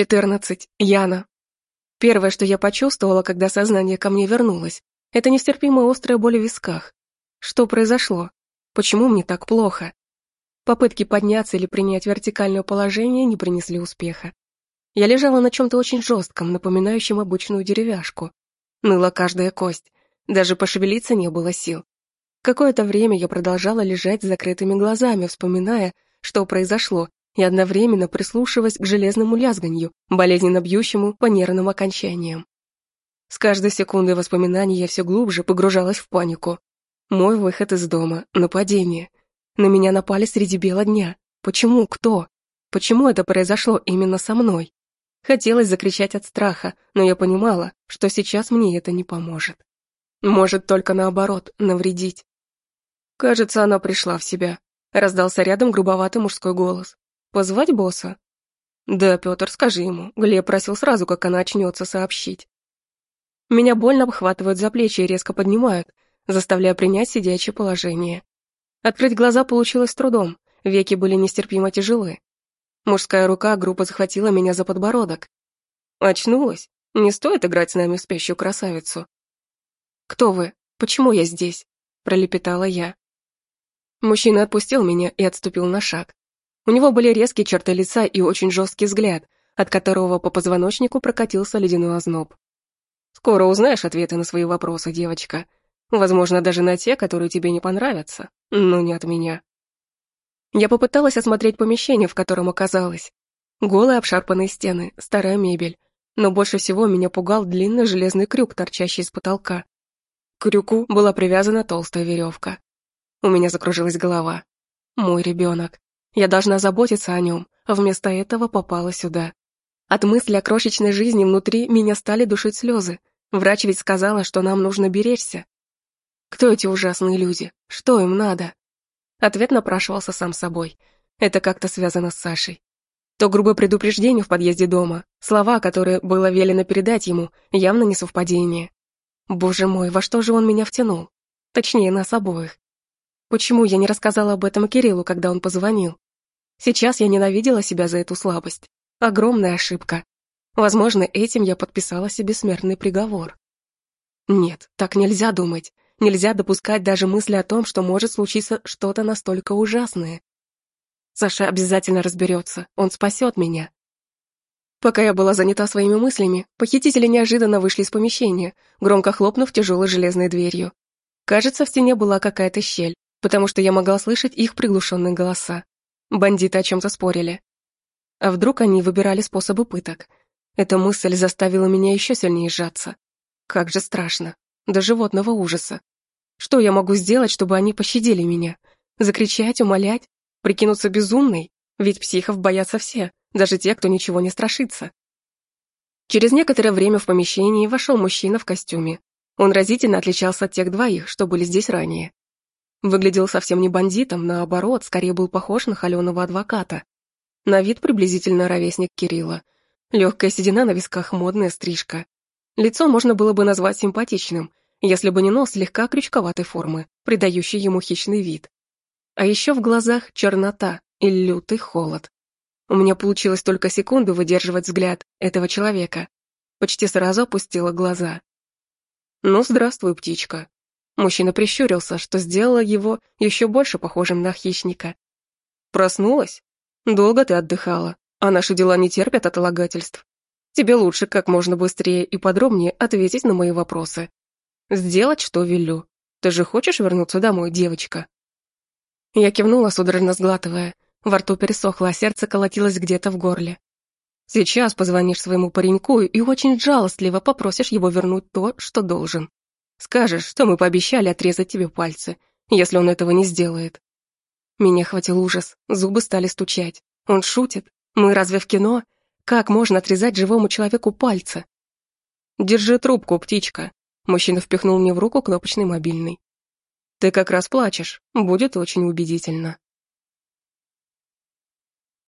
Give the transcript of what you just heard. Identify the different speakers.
Speaker 1: 14. Яна. Первое, что я почувствовала, когда сознание ко мне вернулось, это нестерпимая острая боль в висках. Что произошло? Почему мне так плохо? Попытки подняться или принять вертикальное положение не принесли успеха. Я лежала на чем-то очень жестком, напоминающем обычную деревяшку. Ныла каждая кость, даже пошевелиться не было сил. Какое-то время я продолжала лежать с закрытыми глазами, вспоминая, что произошло, и одновременно прислушиваясь к железному лязганью, болезненно бьющему по нервным окончаниям. С каждой секундой воспоминаний я все глубже погружалась в панику. Мой выход из дома, нападение. На меня напали среди бела дня. Почему? Кто? Почему это произошло именно со мной? Хотелось закричать от страха, но я понимала, что сейчас мне это не поможет. Может только наоборот, навредить. Кажется, она пришла в себя. Раздался рядом грубоватый мужской голос. Позвать босса? Да, Петр, скажи ему. Глеб просил сразу, как она очнется, сообщить. Меня больно обхватывают за плечи и резко поднимают, заставляя принять сидячее положение. Открыть глаза получилось с трудом, веки были нестерпимо тяжелы. Мужская рука грубо захватила меня за подбородок. Очнулась? Не стоит играть с нами в спящую красавицу. «Кто вы? Почему я здесь?» – пролепетала я. Мужчина отпустил меня и отступил на шаг. У него были резкие черты лица и очень жесткий взгляд, от которого по позвоночнику прокатился ледяной озноб. «Скоро узнаешь ответы на свои вопросы, девочка. Возможно, даже на те, которые тебе не понравятся, но не от меня». Я попыталась осмотреть помещение, в котором оказалась. Голые обшарпанные стены, старая мебель. Но больше всего меня пугал длинный железный крюк, торчащий из потолка. К крюку была привязана толстая веревка. У меня закружилась голова. Мой ребенок. Я должна заботиться о нем, а вместо этого попала сюда. От мысли о крошечной жизни внутри меня стали душить слезы. Врач ведь сказала, что нам нужно беречься. Кто эти ужасные люди? Что им надо? Ответ напрашивался сам собой. Это как-то связано с Сашей. То грубое предупреждение в подъезде дома, слова, которые было велено передать ему, явно не совпадение. Боже мой, во что же он меня втянул? Точнее, нас обоих. Почему я не рассказала об этом Кириллу, когда он позвонил? Сейчас я ненавидела себя за эту слабость. Огромная ошибка. Возможно, этим я подписала себе смертный приговор. Нет, так нельзя думать. Нельзя допускать даже мысли о том, что может случиться что-то настолько ужасное. Саша обязательно разберется, он спасет меня. Пока я была занята своими мыслями, похитители неожиданно вышли из помещения, громко хлопнув тяжелой железной дверью. Кажется, в стене была какая-то щель, потому что я могла слышать их приглушенные голоса. Бандиты о чем-то спорили. А вдруг они выбирали способы пыток? Эта мысль заставила меня еще сильнее сжаться. Как же страшно. До животного ужаса. Что я могу сделать, чтобы они пощадили меня? Закричать, умолять? Прикинуться безумной? Ведь психов боятся все, даже те, кто ничего не страшится. Через некоторое время в помещении вошел мужчина в костюме. Он разительно отличался от тех двоих, что были здесь ранее. Выглядел совсем не бандитом, наоборот, скорее был похож на холеного адвоката. На вид приблизительно ровесник Кирилла. Легкая седина на висках, модная стрижка. Лицо можно было бы назвать симпатичным, если бы не нос слегка крючковатой формы, придающий ему хищный вид. А еще в глазах чернота и лютый холод. У меня получилось только секунду выдерживать взгляд этого человека. Почти сразу опустила глаза. «Ну, здравствуй, птичка», Мужчина прищурился, что сделало его еще больше похожим на хищника. «Проснулась? Долго ты отдыхала, а наши дела не терпят отлагательств. Тебе лучше как можно быстрее и подробнее ответить на мои вопросы. Сделать, что велю. Ты же хочешь вернуться домой, девочка?» Я кивнула, судорожно сглатывая. Во рту пересохло, а сердце колотилось где-то в горле. «Сейчас позвонишь своему пареньку и очень жалостливо попросишь его вернуть то, что должен. Скажешь, что мы пообещали отрезать тебе пальцы, если он этого не сделает. Меня хватил ужас, зубы стали стучать. Он шутит? Мы разве в кино? Как можно отрезать живому человеку пальцы? Держи трубку, птичка. Мужчина впихнул мне в руку кнопочный мобильный. Ты как раз плачешь, будет очень убедительно.